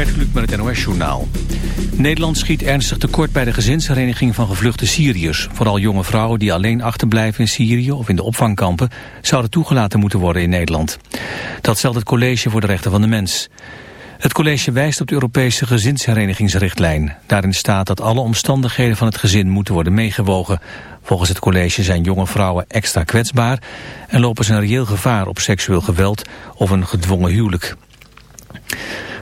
Gert Kluk met het NOS-journaal. Nederland schiet ernstig tekort bij de gezinshereniging van gevluchte Syriërs. Vooral jonge vrouwen die alleen achterblijven in Syrië of in de opvangkampen... zouden toegelaten moeten worden in Nederland. Dat stelt het College voor de Rechten van de Mens. Het college wijst op de Europese gezinsherenigingsrichtlijn. Daarin staat dat alle omstandigheden van het gezin moeten worden meegewogen. Volgens het college zijn jonge vrouwen extra kwetsbaar... en lopen ze een reëel gevaar op seksueel geweld of een gedwongen huwelijk.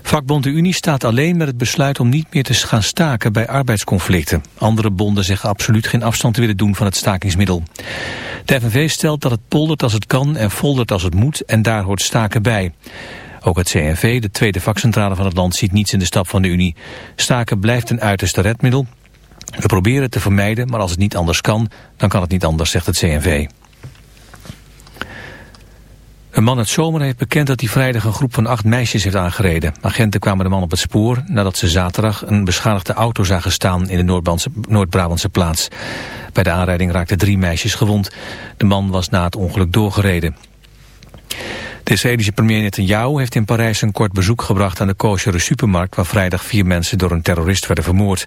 Vakbond de Unie staat alleen met het besluit om niet meer te gaan staken bij arbeidsconflicten. Andere bonden zeggen absoluut geen afstand te willen doen van het stakingsmiddel. De FNV stelt dat het poldert als het kan en foldert als het moet en daar hoort staken bij. Ook het CNV, de tweede vakcentrale van het land, ziet niets in de stap van de Unie. Staken blijft een uiterste redmiddel. We proberen het te vermijden, maar als het niet anders kan, dan kan het niet anders, zegt het CNV. Een man uit Zomer heeft bekend dat hij vrijdag een groep van acht meisjes heeft aangereden. Agenten kwamen de man op het spoor nadat ze zaterdag een beschadigde auto zagen staan in de Noord-Brabantse plaats. Bij de aanrijding raakten drie meisjes gewond. De man was na het ongeluk doorgereden. De Israëlische premier Netanyahu heeft in Parijs een kort bezoek gebracht aan de kosheren supermarkt waar vrijdag vier mensen door een terrorist werden vermoord.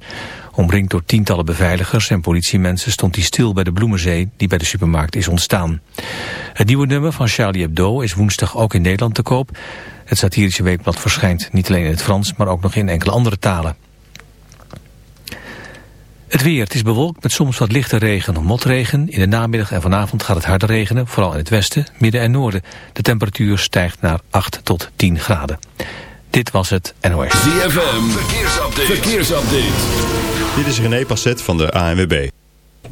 Omringd door tientallen beveiligers en politiemensen stond hij stil bij de bloemenzee die bij de supermarkt is ontstaan. Het nieuwe nummer van Charlie Hebdo is woensdag ook in Nederland te koop. Het satirische weekblad verschijnt niet alleen in het Frans, maar ook nog in enkele andere talen. Het weer, het is bewolkt met soms wat lichte regen of motregen. In de namiddag en vanavond gaat het harder regenen, vooral in het westen, midden en noorden. De temperatuur stijgt naar 8 tot 10 graden. Dit was het NOS. ZFM, verkeersupdate. verkeersupdate. Dit is René Passet van de ANWB.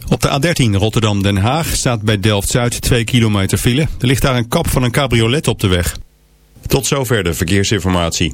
Op de A13 Rotterdam-Den Haag staat bij Delft-Zuid 2 kilometer file. Er ligt daar een kap van een cabriolet op de weg. Tot zover de verkeersinformatie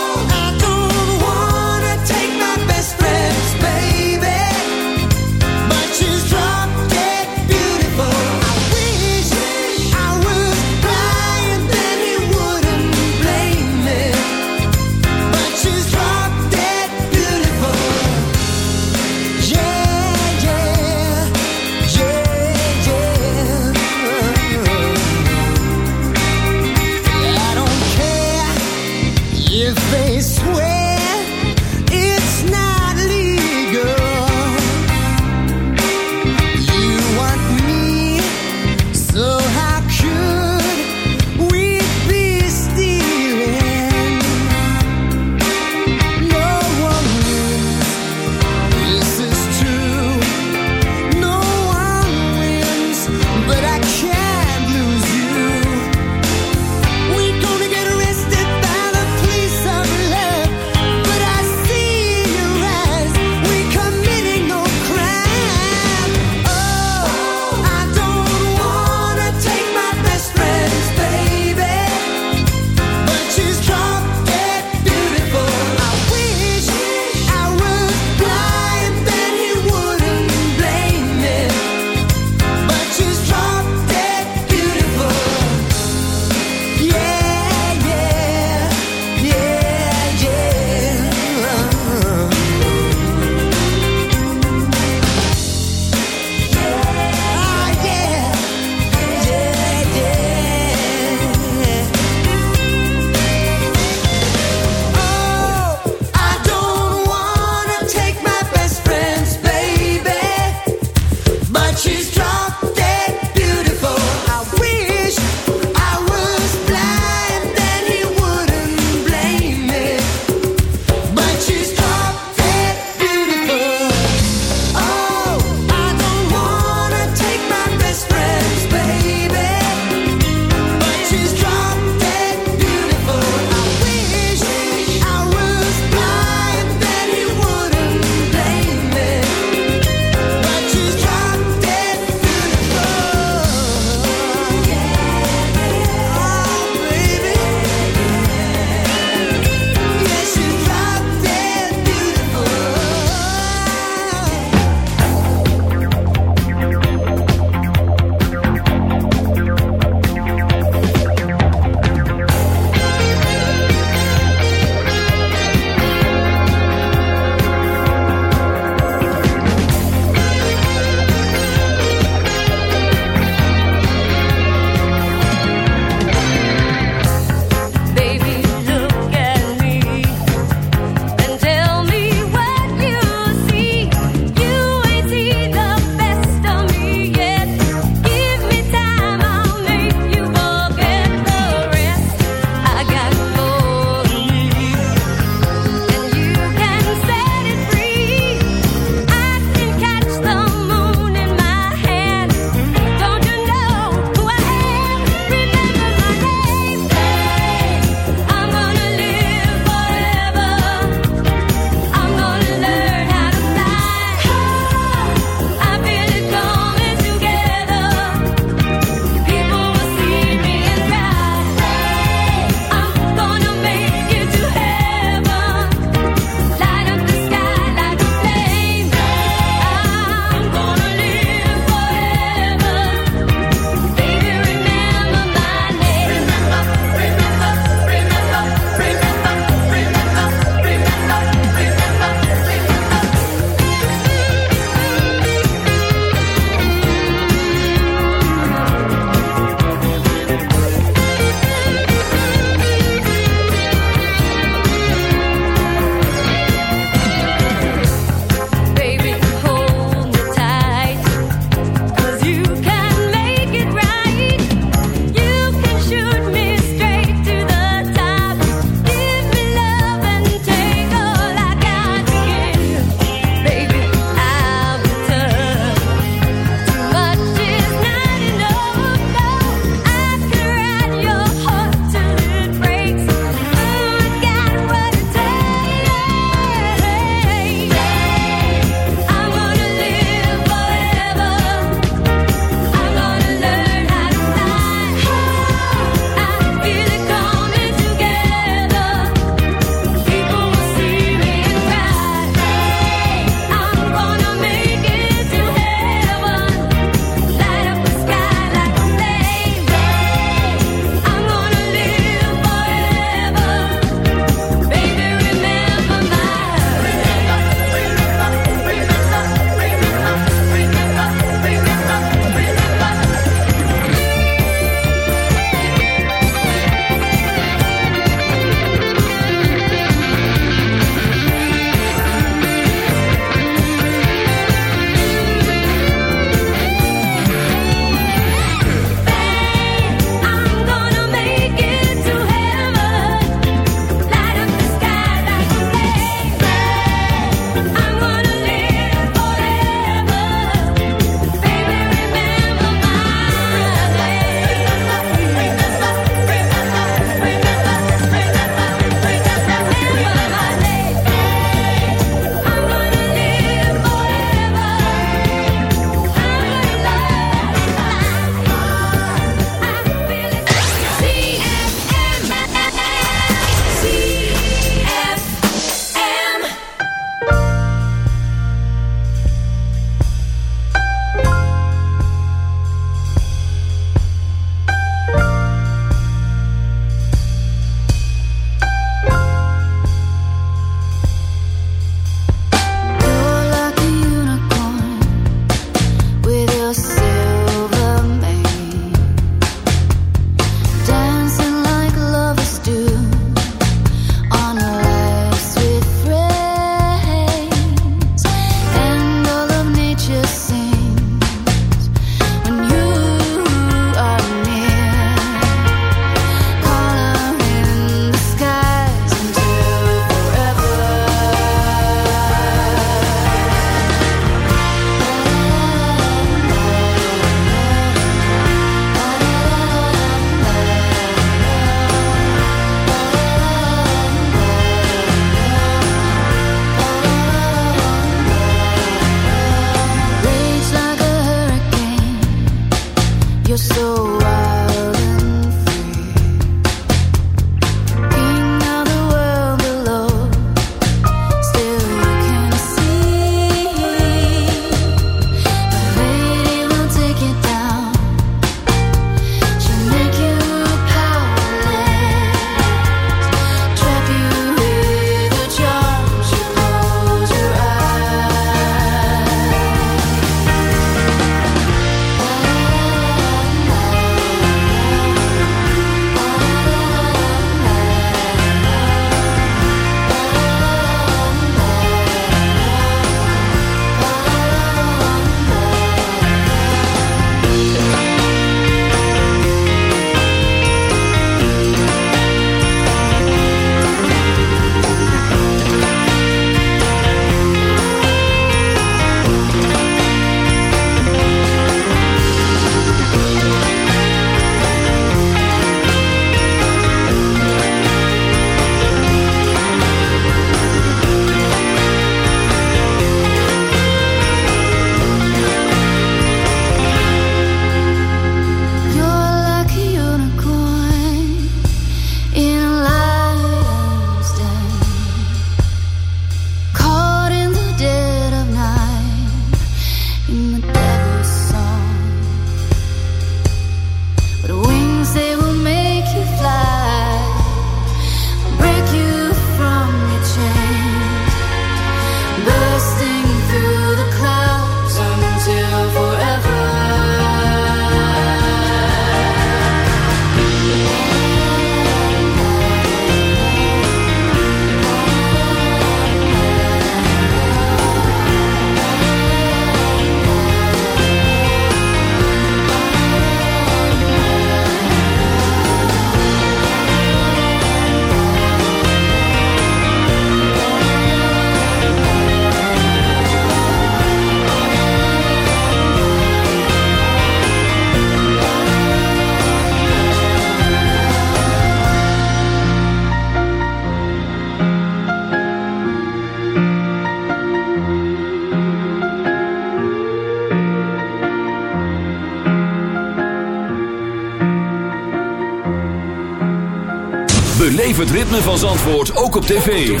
Van Zandvoort ook op tv.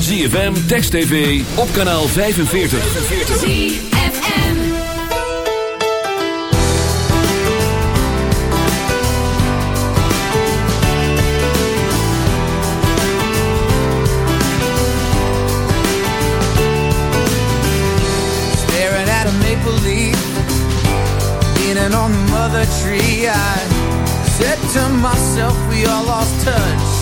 ZFM, Text TV, op kanaal 45. ZFM. Staring at a maple leaf Leaning on the mother tree I said to myself we all lost touch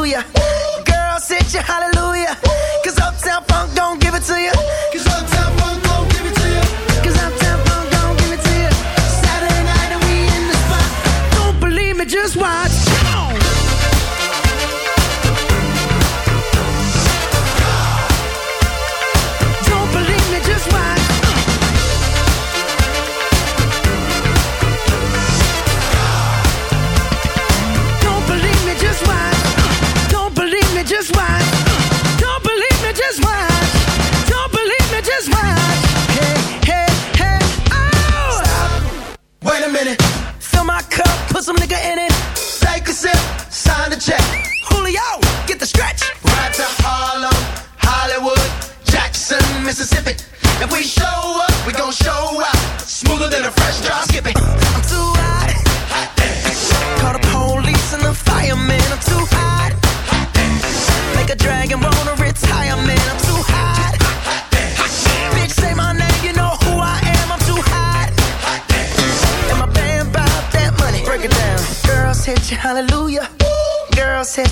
hallelujah. Girl, sit your hallelujah. Cause Uptown Funk don't give it to you. Uptown Funk don't give it to. Cause Uptown Funk don't give it to you. Saturday night and we in the spot. Don't believe me, just watch. Take a sip, sign the check. Julio, get the stretch. To Harlem, Hollywood, Jackson, Mississippi. If we show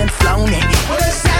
and flown it.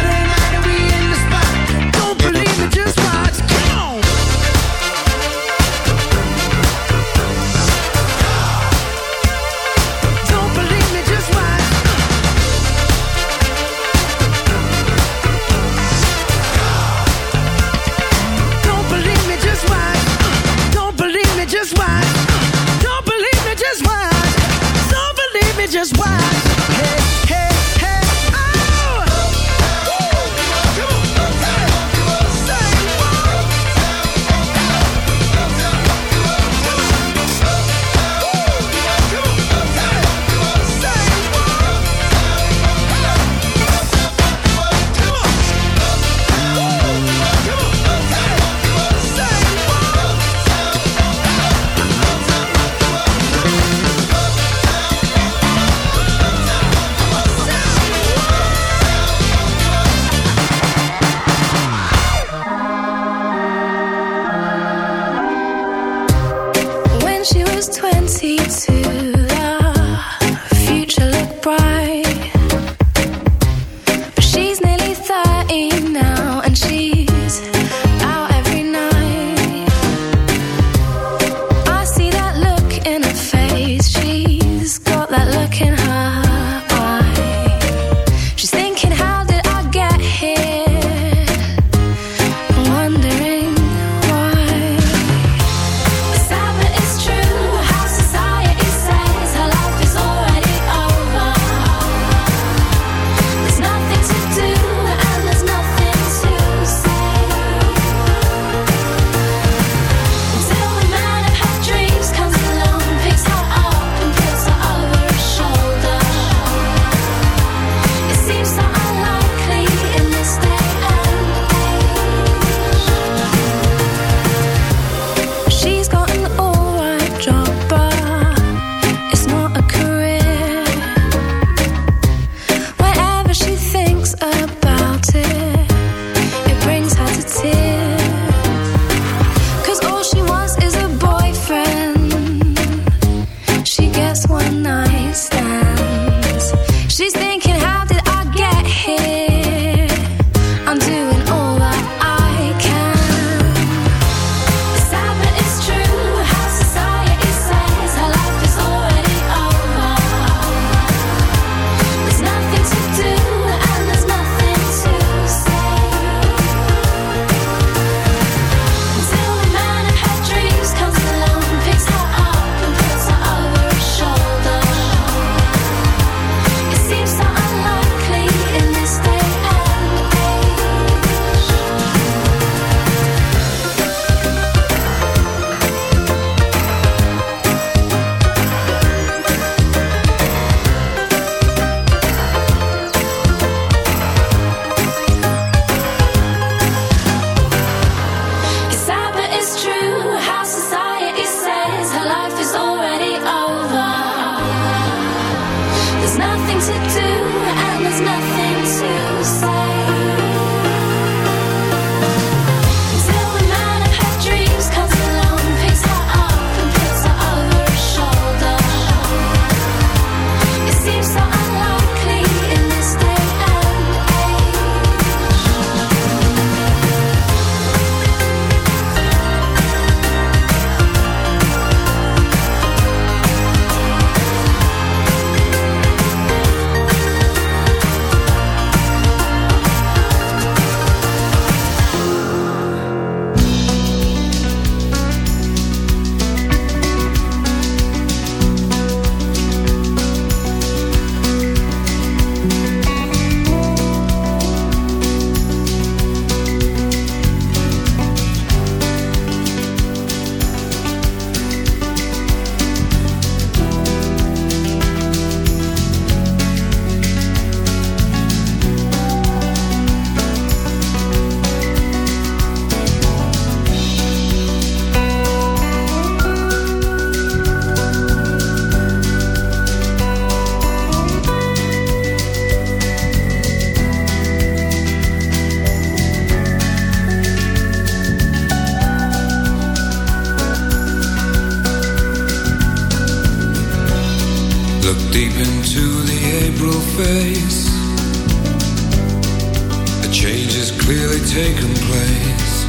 Taken place.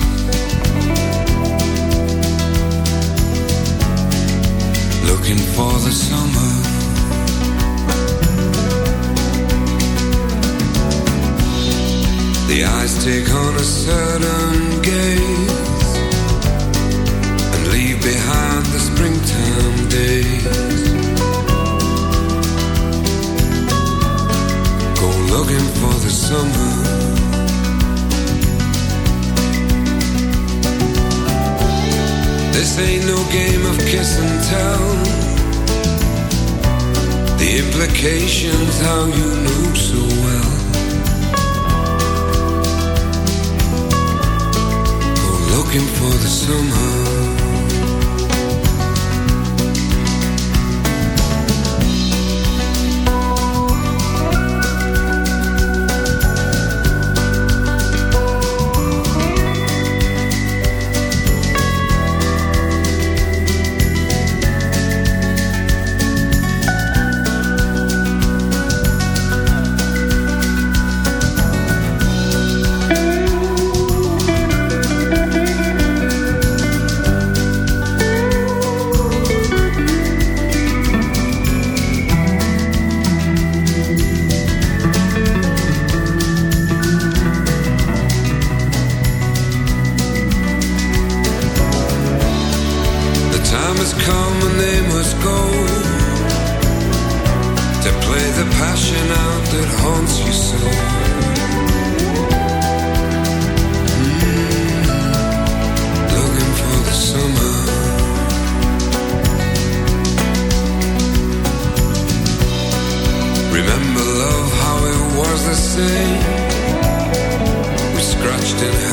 Looking for the summer. The eyes take on a certain gaze and leave behind the springtime days. Go looking for the summer. This ain't no game of kiss and tell. The implications, how you knew so well. Go looking for the summer. Same. We scratched and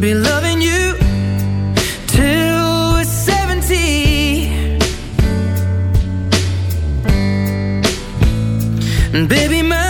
be loving you till we're 70 And baby, my